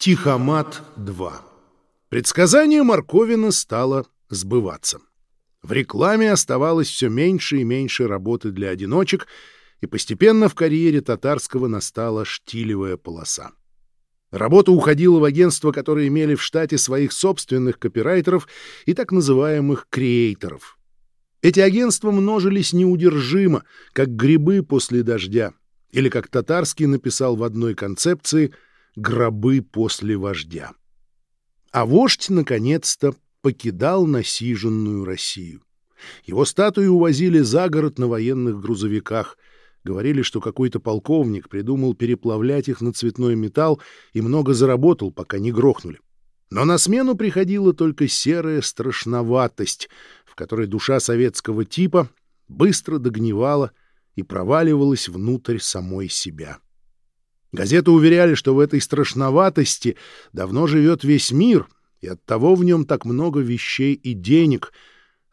Тихомат-2. Предсказание Марковина стало сбываться. В рекламе оставалось все меньше и меньше работы для одиночек, и постепенно в карьере татарского настала штилевая полоса. Работа уходила в агентства, которые имели в штате своих собственных копирайтеров и так называемых креаторов. Эти агентства множились неудержимо, как грибы после дождя, или, как Татарский написал в одной концепции — гробы после вождя. А вождь, наконец-то, покидал насиженную Россию. Его статуи увозили за город на военных грузовиках. Говорили, что какой-то полковник придумал переплавлять их на цветной металл и много заработал, пока не грохнули. Но на смену приходила только серая страшноватость, в которой душа советского типа быстро догнивала и проваливалась внутрь самой себя. Газеты уверяли, что в этой страшноватости давно живет весь мир, и оттого в нем так много вещей и денег,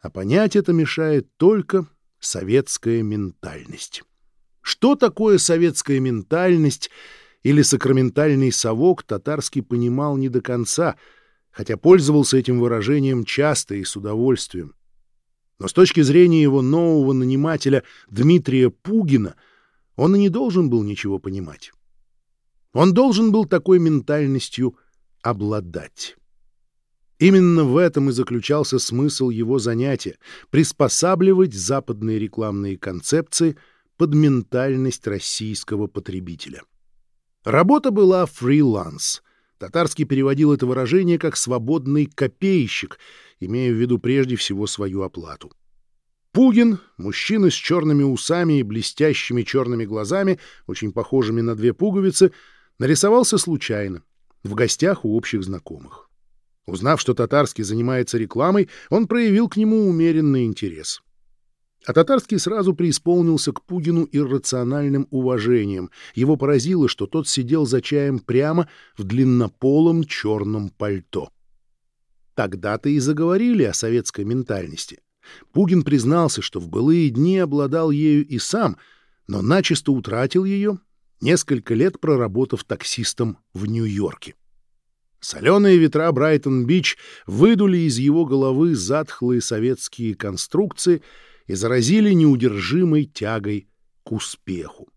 а понять это мешает только советская ментальность. Что такое советская ментальность или сакраментальный совок, татарский понимал не до конца, хотя пользовался этим выражением часто и с удовольствием. Но с точки зрения его нового нанимателя Дмитрия Пугина он и не должен был ничего понимать. Он должен был такой ментальностью обладать. Именно в этом и заключался смысл его занятия — приспосабливать западные рекламные концепции под ментальность российского потребителя. Работа была фриланс. Татарский переводил это выражение как «свободный копейщик», имея в виду прежде всего свою оплату. Пугин, мужчина с черными усами и блестящими черными глазами, очень похожими на две пуговицы — нарисовался случайно, в гостях у общих знакомых. Узнав, что Татарский занимается рекламой, он проявил к нему умеренный интерес. А Татарский сразу преисполнился к Пугину иррациональным уважением. Его поразило, что тот сидел за чаем прямо в длиннополом черном пальто. Тогда-то и заговорили о советской ментальности. Пугин признался, что в былые дни обладал ею и сам, но начисто утратил ее несколько лет проработав таксистом в Нью-Йорке. Соленые ветра Брайтон-Бич выдули из его головы затхлые советские конструкции и заразили неудержимой тягой к успеху.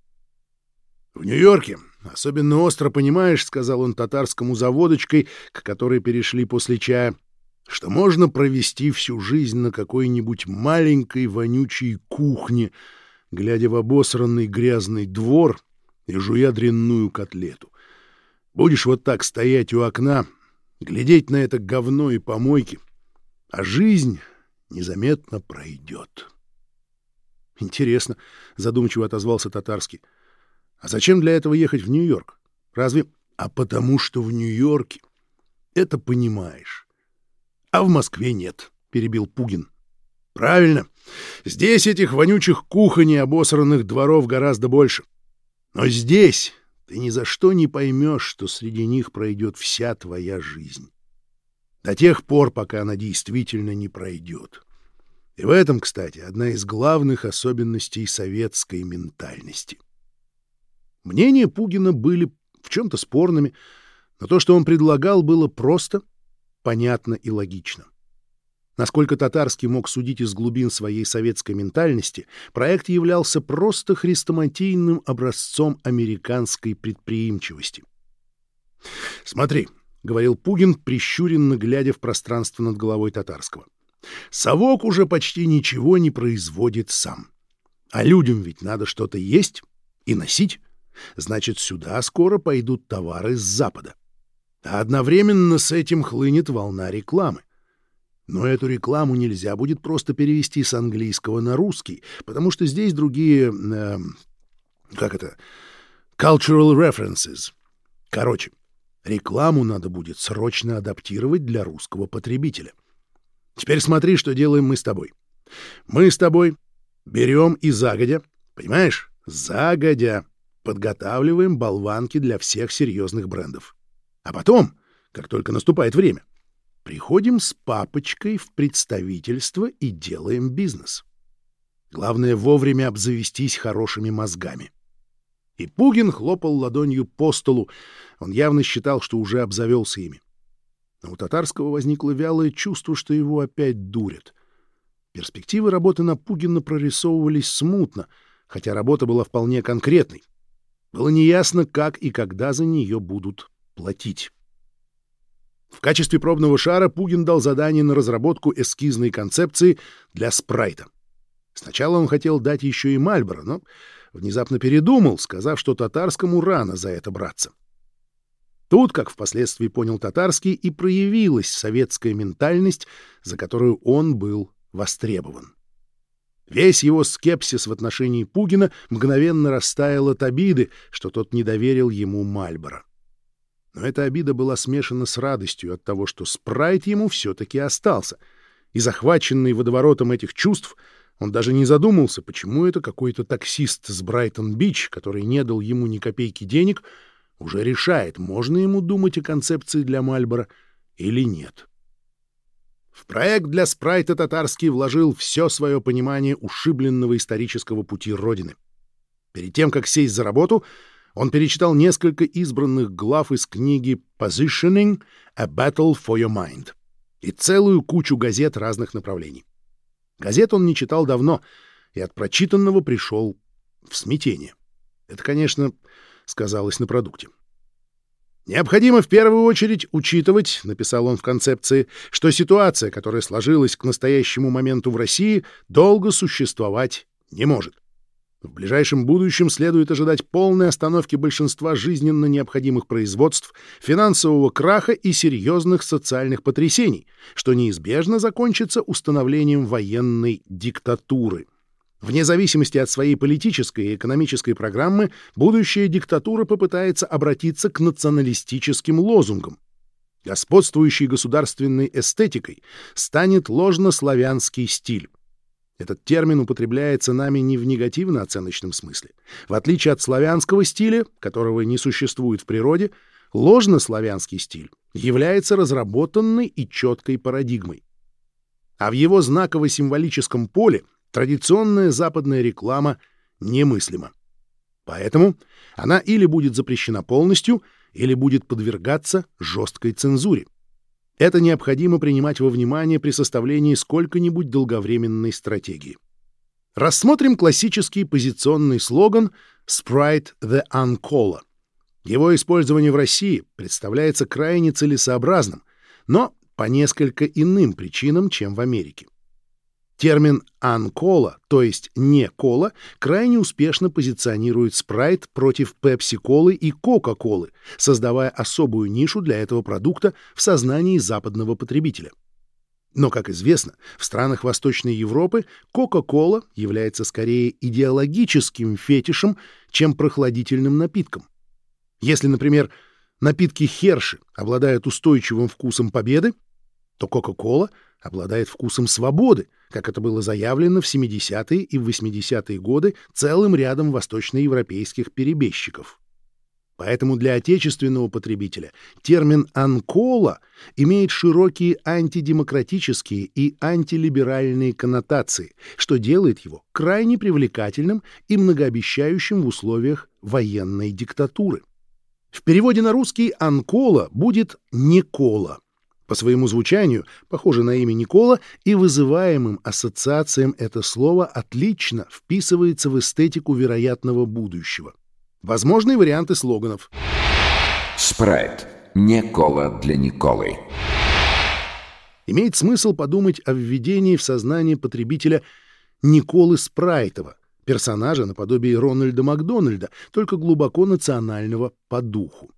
«В Нью-Йорке особенно остро понимаешь, — сказал он татарскому заводочкой, к которой перешли после чая, — что можно провести всю жизнь на какой-нибудь маленькой вонючей кухне, глядя в обосранный грязный двор — и жуя дрянную котлету. Будешь вот так стоять у окна, глядеть на это говно и помойки, а жизнь незаметно пройдет. Интересно, задумчиво отозвался татарский. А зачем для этого ехать в Нью-Йорк? Разве... А потому что в Нью-Йорке это понимаешь. А в Москве нет, перебил Пугин. Правильно. Здесь этих вонючих кухонь и обосранных дворов гораздо больше. Но здесь ты ни за что не поймешь, что среди них пройдет вся твоя жизнь. До тех пор, пока она действительно не пройдет. И в этом, кстати, одна из главных особенностей советской ментальности. Мнения Пугина были в чем-то спорными, но то, что он предлагал, было просто, понятно и логично. Насколько Татарский мог судить из глубин своей советской ментальности, проект являлся просто хрестоматийным образцом американской предприимчивости. «Смотри», — говорил Пугин, прищуренно глядя в пространство над головой Татарского, «совок уже почти ничего не производит сам. А людям ведь надо что-то есть и носить. Значит, сюда скоро пойдут товары с Запада. А одновременно с этим хлынет волна рекламы. Но эту рекламу нельзя будет просто перевести с английского на русский, потому что здесь другие... Э, как это? Cultural references. Короче, рекламу надо будет срочно адаптировать для русского потребителя. Теперь смотри, что делаем мы с тобой. Мы с тобой берем и загодя, понимаешь, загодя подготавливаем болванки для всех серьезных брендов. А потом, как только наступает время, Приходим с папочкой в представительство и делаем бизнес. Главное вовремя обзавестись хорошими мозгами. И Пугин хлопал ладонью по столу. Он явно считал, что уже обзавелся ими. Но у Татарского возникло вялое чувство, что его опять дурят. Перспективы работы на Пугина прорисовывались смутно, хотя работа была вполне конкретной. Было неясно, как и когда за нее будут платить. В качестве пробного шара Пугин дал задание на разработку эскизной концепции для спрайта. Сначала он хотел дать еще и Мальборо, но внезапно передумал, сказав, что татарскому рано за это браться. Тут, как впоследствии понял татарский, и проявилась советская ментальность, за которую он был востребован. Весь его скепсис в отношении Пугина мгновенно растаял от обиды, что тот не доверил ему Мальборо. Но эта обида была смешана с радостью от того, что спрайт ему все-таки остался, и, захваченный водоворотом этих чувств, он даже не задумался, почему это какой-то таксист с Брайтон-Бич, который не дал ему ни копейки денег, уже решает, можно ему думать о концепции для Мальбора или нет. В проект для спрайта Татарский вложил все свое понимание ушибленного исторического пути Родины. Перед тем, как сесть за работу, он перечитал несколько избранных глав из книги «Positioning — A Battle for Your Mind» и целую кучу газет разных направлений. Газет он не читал давно, и от прочитанного пришел в смятение. Это, конечно, сказалось на продукте. Необходимо в первую очередь учитывать, написал он в концепции, что ситуация, которая сложилась к настоящему моменту в России, долго существовать не может. В ближайшем будущем следует ожидать полной остановки большинства жизненно необходимых производств, финансового краха и серьезных социальных потрясений, что неизбежно закончится установлением военной диктатуры. Вне зависимости от своей политической и экономической программы, будущая диктатура попытается обратиться к националистическим лозунгам. Господствующей государственной эстетикой станет ложнославянский стиль. Этот термин употребляется нами не в негативно-оценочном смысле. В отличие от славянского стиля, которого не существует в природе, ложнославянский стиль является разработанной и четкой парадигмой. А в его знаково-символическом поле традиционная западная реклама немыслима. Поэтому она или будет запрещена полностью, или будет подвергаться жесткой цензуре. Это необходимо принимать во внимание при составлении сколько-нибудь долговременной стратегии. Рассмотрим классический позиционный слоган «Sprite the Uncaller». Его использование в России представляется крайне целесообразным, но по несколько иным причинам, чем в Америке. Термин «анкола», то есть «не кола», крайне успешно позиционирует спрайт против пепси-колы и кока-колы, создавая особую нишу для этого продукта в сознании западного потребителя. Но, как известно, в странах Восточной Европы Кока-Кола является скорее идеологическим фетишем, чем прохладительным напитком. Если, например, напитки Херши обладают устойчивым вкусом победы, то Кока-Кола обладает вкусом свободы, как это было заявлено в 70-е и 80-е годы целым рядом восточноевропейских перебежчиков. Поэтому для отечественного потребителя термин «анкола» имеет широкие антидемократические и антилиберальные коннотации, что делает его крайне привлекательным и многообещающим в условиях военной диктатуры. В переводе на русский «анкола» будет «некола», по своему звучанию похоже на имя Никола, и вызываемым ассоциациям это слово отлично вписывается в эстетику вероятного будущего. Возможные варианты слоганов. Спрайт. Не кола для Николы. Имеет смысл подумать о введении в сознание потребителя Николы Спрайтова, персонажа наподобие Рональда Макдональда, только глубоко национального по духу.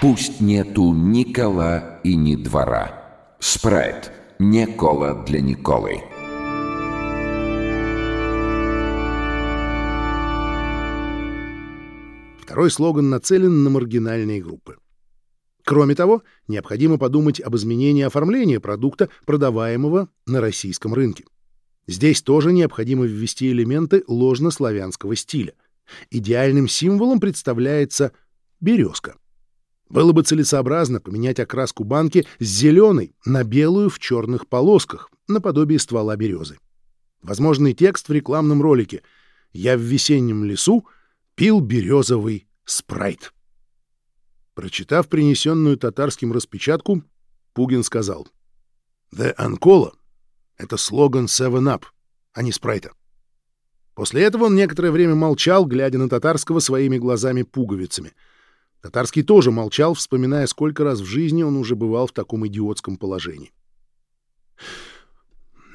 Пусть нету ни кола и ни двора. Спрайт. Не кола для Николы. Второй слоган нацелен на маргинальные группы. Кроме того, необходимо подумать об изменении оформления продукта, продаваемого на российском рынке. Здесь тоже необходимо ввести элементы ложнославянского стиля. Идеальным символом представляется березка. Было бы целесообразно поменять окраску банки с зеленой на белую в черных полосках, наподобие ствола березы. Возможный текст в рекламном ролике «Я в весеннем лесу, пил березовый спрайт. Прочитав принесенную татарским распечатку, Пугин сказал «The Ancola» — это слоган Seven Up, а не спрайта. После этого он некоторое время молчал, глядя на татарского своими глазами-пуговицами. Татарский тоже молчал, вспоминая, сколько раз в жизни он уже бывал в таком идиотском положении.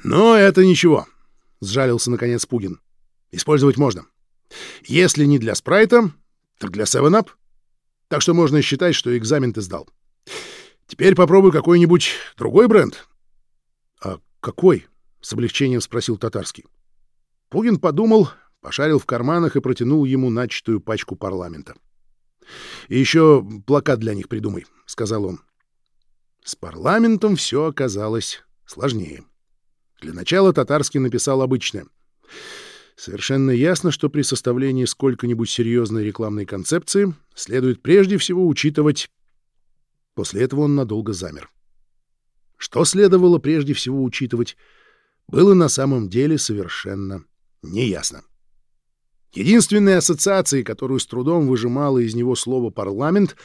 «Но это ничего», — сжалился наконец Пугин. «Использовать можно. Если не для спрайта, так для 7-Up. Так что можно считать, что экзамен ты сдал. Теперь попробуй какой-нибудь другой бренд». «А какой?» — с облегчением спросил Татарский. Пугин подумал, пошарил в карманах и протянул ему начатую пачку парламента. «И еще плакат для них придумай», — сказал он. С парламентом все оказалось сложнее. Для начала Татарский написал обычное. Совершенно ясно, что при составлении сколько-нибудь серьезной рекламной концепции следует прежде всего учитывать... После этого он надолго замер. Что следовало прежде всего учитывать, было на самом деле совершенно неясно. Единственной ассоциацией, которую с трудом выжимало из него слово «парламент»,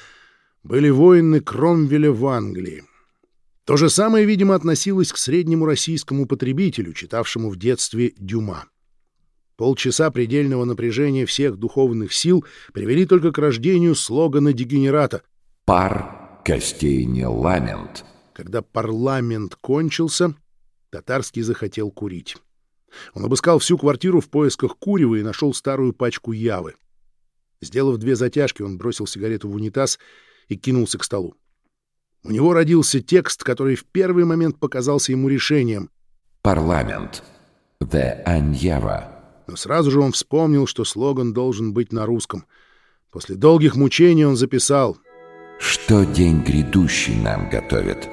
были воины Кромвеля в Англии. То же самое, видимо, относилось к среднему российскому потребителю, читавшему в детстве Дюма. Полчаса предельного напряжения всех духовных сил привели только к рождению слогана дегенерата «Пар костей не ламент». Когда парламент кончился, Татарский захотел курить. Он обыскал всю квартиру в поисках курева и нашел старую пачку явы. Сделав две затяжки, он бросил сигарету в унитаз и кинулся к столу. У него родился текст, который в первый момент показался ему решением. «Парламент. The Аньява». Но сразу же он вспомнил, что слоган должен быть на русском. После долгих мучений он записал «Что день грядущий нам готовит?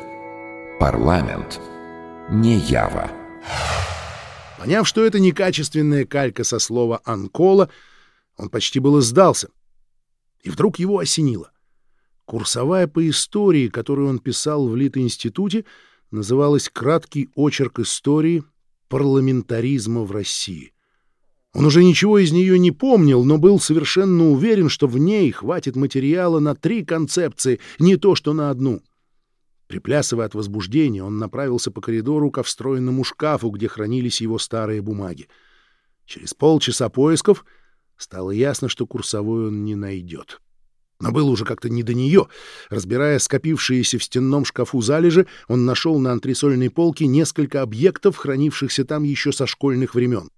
Парламент. Не Ява». Поняв, что это некачественная калька со слова «анкола», он почти было сдался. И вдруг его осенило. Курсовая по истории, которую он писал в Литинституте, называлась «Краткий очерк истории парламентаризма в России». Он уже ничего из нее не помнил, но был совершенно уверен, что в ней хватит материала на три концепции, не то что на одну — Приплясывая от возбуждения, он направился по коридору ко встроенному шкафу, где хранились его старые бумаги. Через полчаса поисков стало ясно, что курсовой он не найдет. Но было уже как-то не до нее. Разбирая скопившиеся в стенном шкафу залежи, он нашел на антресольной полке несколько объектов, хранившихся там еще со школьных времен.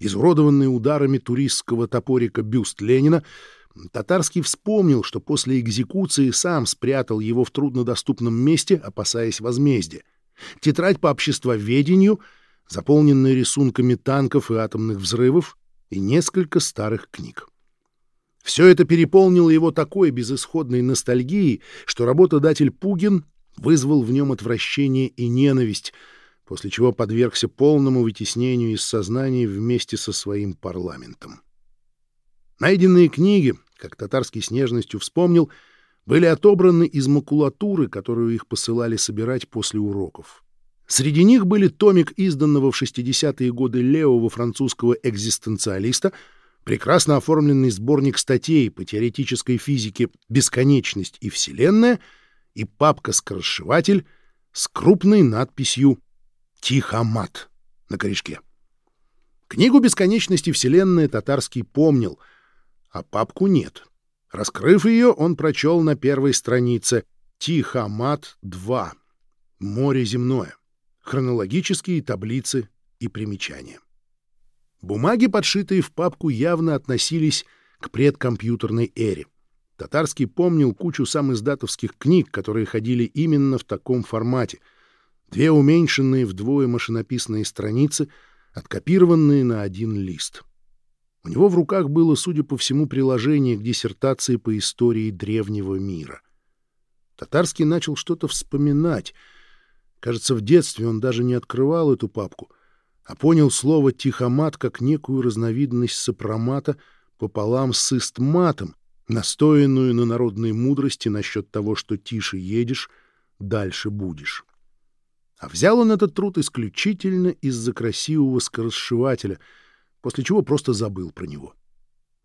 Изуродованный ударами туристского топорика бюст Ленина — Татарский вспомнил, что после экзекуции сам спрятал его в труднодоступном месте, опасаясь возмездия. Тетрадь по обществоведению, заполненная рисунками танков и атомных взрывов, и несколько старых книг. Все это переполнило его такой безысходной ностальгией, что работодатель Пугин вызвал в нем отвращение и ненависть, после чего подвергся полному вытеснению из сознания вместе со своим парламентом. Найденные книги, как татарский с нежностью вспомнил, были отобраны из макулатуры, которую их посылали собирать после уроков. Среди них были томик изданного в 60-е годы левого французского экзистенциалиста, прекрасно оформленный сборник статей по теоретической физике «Бесконечность и Вселенная» и папка-скоросшиватель с крупной надписью «Тихомат» на корешке. Книгу «Бесконечности Вселенная» татарский помнил — а папку нет. Раскрыв ее, он прочел на первой странице «Тихомат-2. Море земное. Хронологические таблицы и примечания». Бумаги, подшитые в папку, явно относились к предкомпьютерной эре. Татарский помнил кучу самиздатовских книг, которые ходили именно в таком формате. Две уменьшенные вдвое машинописные страницы, откопированные на один лист — у него в руках было, судя по всему, приложение к диссертации по истории древнего мира. Татарский начал что-то вспоминать. Кажется, в детстве он даже не открывал эту папку, а понял слово «тихомат» как некую разновидность сопромата пополам с истматом, настоянную на народной мудрости насчет того, что тише едешь, дальше будешь. А взял он этот труд исключительно из-за красивого скоросшивателя — после чего просто забыл про него.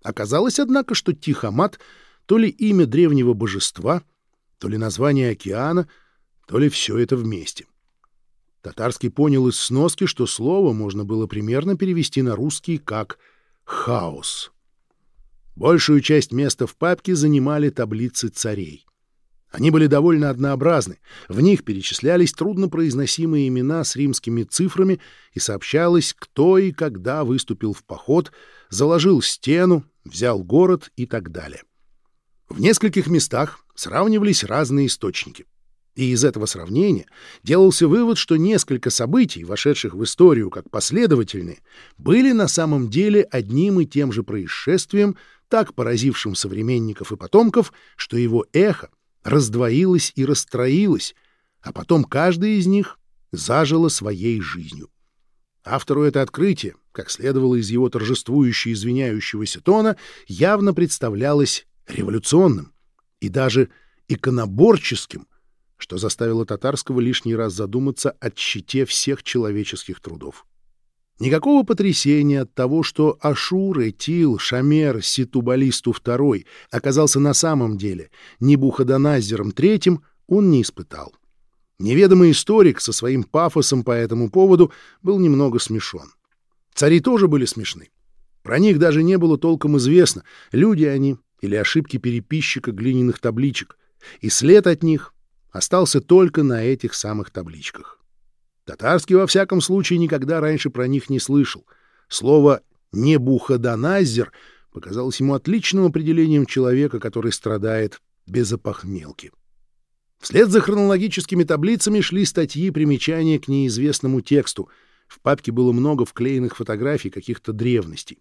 Оказалось, однако, что Тихомат то ли имя древнего божества, то ли название океана, то ли все это вместе. Татарский понял из сноски, что слово можно было примерно перевести на русский как «хаос». Большую часть места в папке занимали таблицы царей. Они были довольно однообразны. В них перечислялись труднопроизносимые имена с римскими цифрами и сообщалось, кто и когда выступил в поход, заложил стену, взял город и так далее. В нескольких местах сравнивались разные источники. И из этого сравнения делался вывод, что несколько событий, вошедших в историю как последовательные, были на самом деле одним и тем же происшествием, так поразившим современников и потомков, что его эхо раздвоилось и расстроилось, а потом каждая из них зажила своей жизнью. Автору это открытие, как следовало из его торжествующего извиняющегося тона, явно представлялось революционным и даже иконоборческим, что заставило Татарского лишний раз задуматься о щите всех человеческих трудов. Никакого потрясения от того, что Ашур, Этил, Шамер, Ситубалисту II оказался на самом деле Небуходоназером III, он не испытал. Неведомый историк со своим пафосом по этому поводу был немного смешон. Цари тоже были смешны. Про них даже не было толком известно, люди они или ошибки переписчика глиняных табличек, и след от них остался только на этих самых табличках. Татарский, во всяком случае, никогда раньше про них не слышал. Слово «небуходоназер» показалось ему отличным определением человека, который страдает без опохмелки. Вслед за хронологическими таблицами шли статьи примечания к неизвестному тексту. В папке было много вклеенных фотографий каких-то древностей.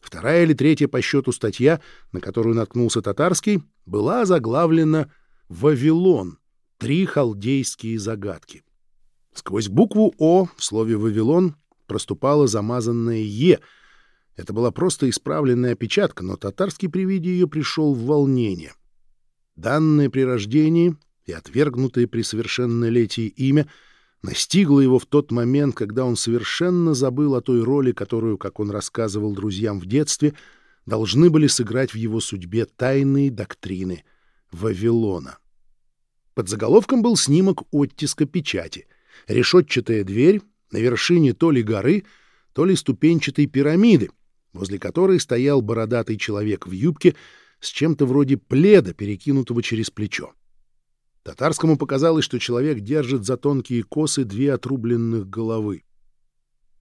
Вторая или третья по счету статья, на которую наткнулся Татарский, была заглавлена «Вавилон. Три халдейские загадки». Сквозь букву «О» в слове «Вавилон» проступало замазанное «Е». Это была просто исправленная опечатка, но татарский при виде ее пришел в волнение. Данное при рождении и отвергнутое при совершеннолетии имя настигло его в тот момент, когда он совершенно забыл о той роли, которую, как он рассказывал друзьям в детстве, должны были сыграть в его судьбе тайные доктрины Вавилона. Под заголовком был снимок оттиска печати — решетчатая дверь на вершине то ли горы, то ли ступенчатой пирамиды, возле которой стоял бородатый человек в юбке с чем-то вроде пледа, перекинутого через плечо. Татарскому показалось, что человек держит за тонкие косы две отрубленных головы.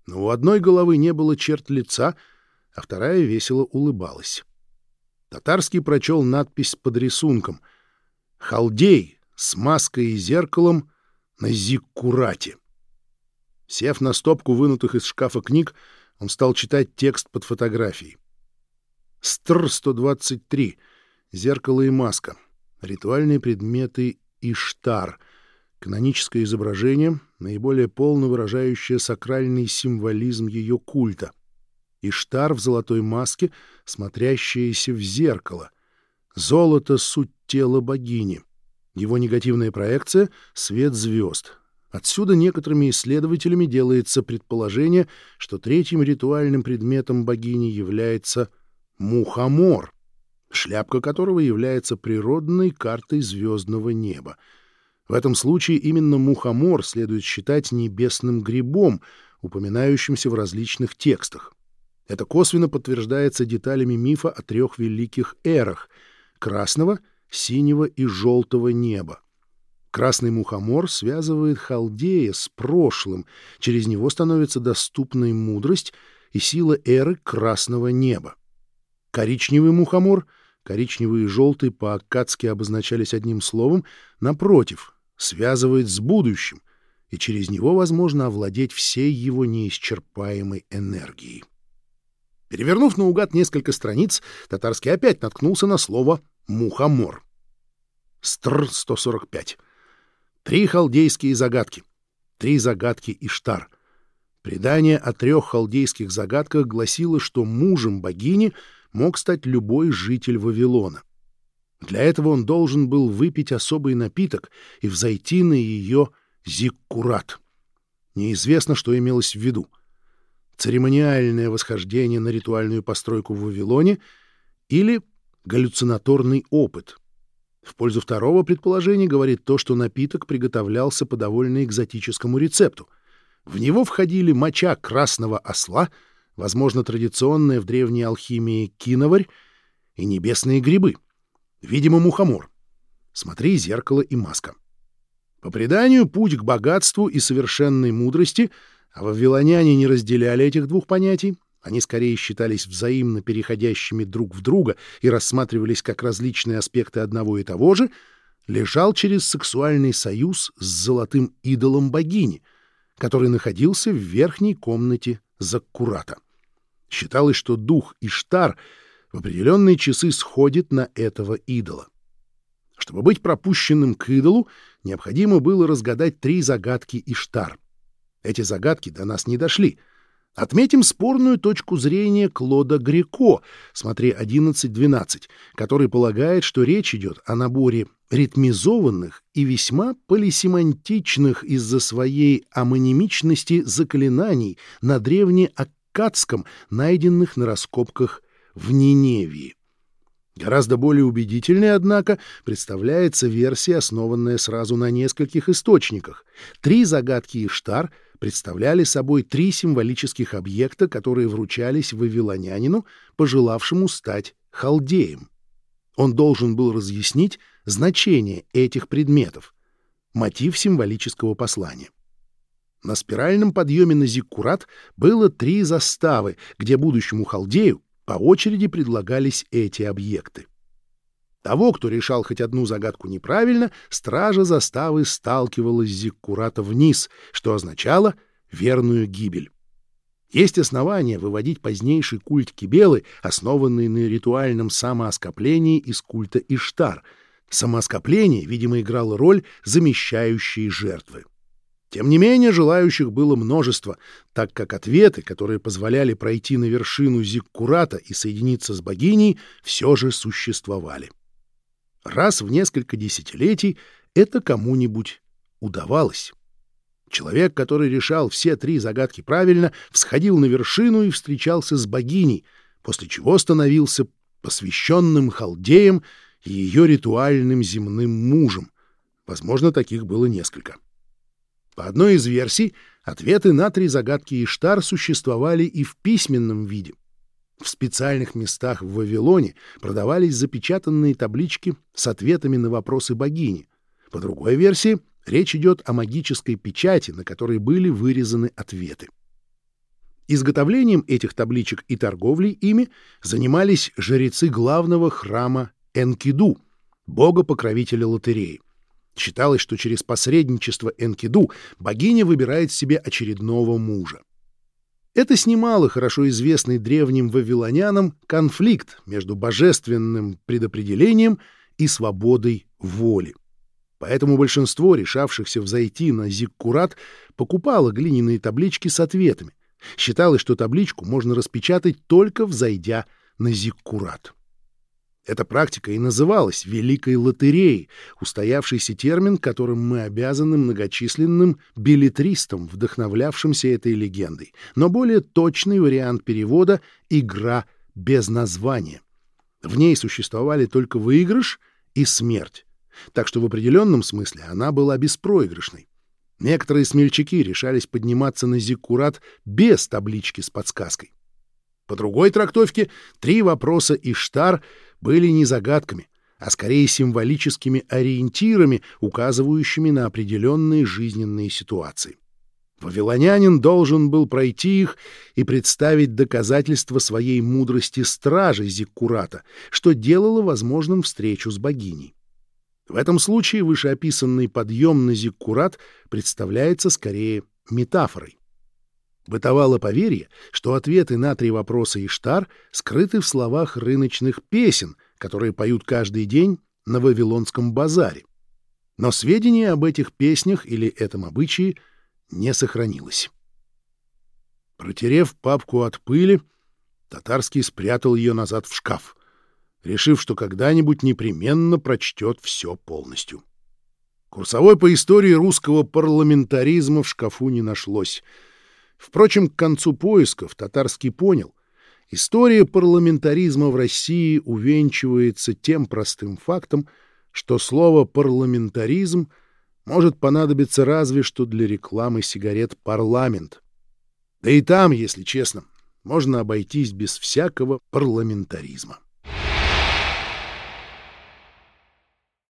Но у одной головы не было черт лица, а вторая весело улыбалась. Татарский прочел надпись под рисунком «Халдей с маской и зеркалом на зиккурате. Сев на стопку вынутых из шкафа книг, он стал читать текст под фотографией. Стр-123. Зеркало и маска. Ритуальные предметы Иштар. Каноническое изображение, наиболее полно выражающее сакральный символизм ее культа. Иштар в золотой маске, смотрящаяся в зеркало. Золото — суть тела богини. Его негативная проекция — свет звезд. Отсюда некоторыми исследователями делается предположение, что третьим ритуальным предметом богини является мухомор, шляпка которого является природной картой звездного неба. В этом случае именно мухомор следует считать небесным грибом, упоминающимся в различных текстах. Это косвенно подтверждается деталями мифа о трех великих эрах — красного — синего и желтого неба. Красный мухомор связывает Халдея с прошлым, через него становится доступной мудрость и сила эры красного неба. Коричневый мухомор, коричневый и желтый по-аккадски обозначались одним словом, напротив, связывает с будущим, и через него возможно овладеть всей его неисчерпаемой энергией. Перевернув наугад несколько страниц, Татарский опять наткнулся на слово Мухомор. Стр-145. Три халдейские загадки. Три загадки Иштар. Предание о трех халдейских загадках гласило, что мужем богини мог стать любой житель Вавилона. Для этого он должен был выпить особый напиток и взойти на ее зиккурат. Неизвестно, что имелось в виду. церемониальное восхождение на ритуальную постройку в Вавилоне или галлюцинаторный опыт. В пользу второго предположения говорит то, что напиток приготовлялся по довольно экзотическому рецепту. В него входили моча красного осла, возможно, традиционная в древней алхимии киноварь, и небесные грибы, видимо, мухомор. Смотри «Зеркало» и «Маска». По преданию, путь к богатству и совершенной мудрости, а вавилоняне не разделяли этих двух понятий, они скорее считались взаимно переходящими друг в друга и рассматривались как различные аспекты одного и того же, лежал через сексуальный союз с золотым идолом богини, который находился в верхней комнате Заккурата. Считалось, что дух Иштар в определенные часы сходит на этого идола. Чтобы быть пропущенным к идолу, необходимо было разгадать три загадки Иштар. Эти загадки до нас не дошли — Отметим спорную точку зрения Клода Греко, смотри 11.12, который полагает, что речь идет о наборе ритмизованных и весьма полисемантичных из-за своей амонимичности заклинаний на древнеаккадском, найденных на раскопках в Ниневии. Гораздо более убедительной, однако, представляется версия, основанная сразу на нескольких источниках. Три загадки Иштар — представляли собой три символических объекта, которые вручались вавилонянину, пожелавшему стать халдеем. Он должен был разъяснить значение этих предметов, мотив символического послания. На спиральном подъеме на Зиккурат было три заставы, где будущему халдею по очереди предлагались эти объекты. Того, кто решал хоть одну загадку неправильно, стража заставы сталкивалась с Зиккурата вниз, что означало верную гибель. Есть основания выводить позднейший культ Кибелы, основанный на ритуальном самооскоплении из культа Иштар. Самооскопление, видимо, играло роль замещающей жертвы. Тем не менее, желающих было множество, так как ответы, которые позволяли пройти на вершину Зиккурата и соединиться с богиней, все же существовали. Раз в несколько десятилетий это кому-нибудь удавалось. Человек, который решал все три загадки правильно, всходил на вершину и встречался с богиней, после чего становился посвященным халдеям и ее ритуальным земным мужем. Возможно, таких было несколько. По одной из версий, ответы на три загадки Иштар существовали и в письменном виде. В специальных местах в Вавилоне продавались запечатанные таблички с ответами на вопросы богини. По другой версии, речь идет о магической печати, на которой были вырезаны ответы. Изготовлением этих табличек и торговлей ими занимались жрецы главного храма Энкиду, бога-покровителя лотереи. Считалось, что через посредничество Энкиду богиня выбирает себе очередного мужа. Это снимало хорошо известный древним вавилонянам конфликт между божественным предопределением и свободой воли. Поэтому большинство решавшихся взойти на Зиккурат покупало глиняные таблички с ответами. Считалось, что табличку можно распечатать только взойдя на Зиккурат. Эта практика и называлась «великой лотереей», устоявшийся термин, которым мы обязаны многочисленным билетристам, вдохновлявшимся этой легендой, но более точный вариант перевода «игра без названия». В ней существовали только выигрыш и смерть, так что в определенном смысле она была беспроигрышной. Некоторые смельчаки решались подниматься на зиккурат без таблички с подсказкой. По другой трактовке три вопроса Иштар были не загадками, а скорее символическими ориентирами, указывающими на определенные жизненные ситуации. Вавилонянин должен был пройти их и представить доказательства своей мудрости стражей Зиккурата, что делало возможным встречу с богиней. В этом случае вышеописанный подъем на Зиккурат представляется скорее метафорой. Бытовало поверье, что ответы на три вопроса Иштар скрыты в словах рыночных песен, которые поют каждый день на Вавилонском базаре. Но сведения об этих песнях или этом обычае не сохранилось. Протерев папку от пыли, Татарский спрятал ее назад в шкаф, решив, что когда-нибудь непременно прочтет все полностью. Курсовой по истории русского парламентаризма в шкафу не нашлось — Впрочем, к концу поисков Татарский понял, история парламентаризма в России увенчивается тем простым фактом, что слово «парламентаризм» может понадобиться разве что для рекламы сигарет «Парламент». Да и там, если честно, можно обойтись без всякого парламентаризма.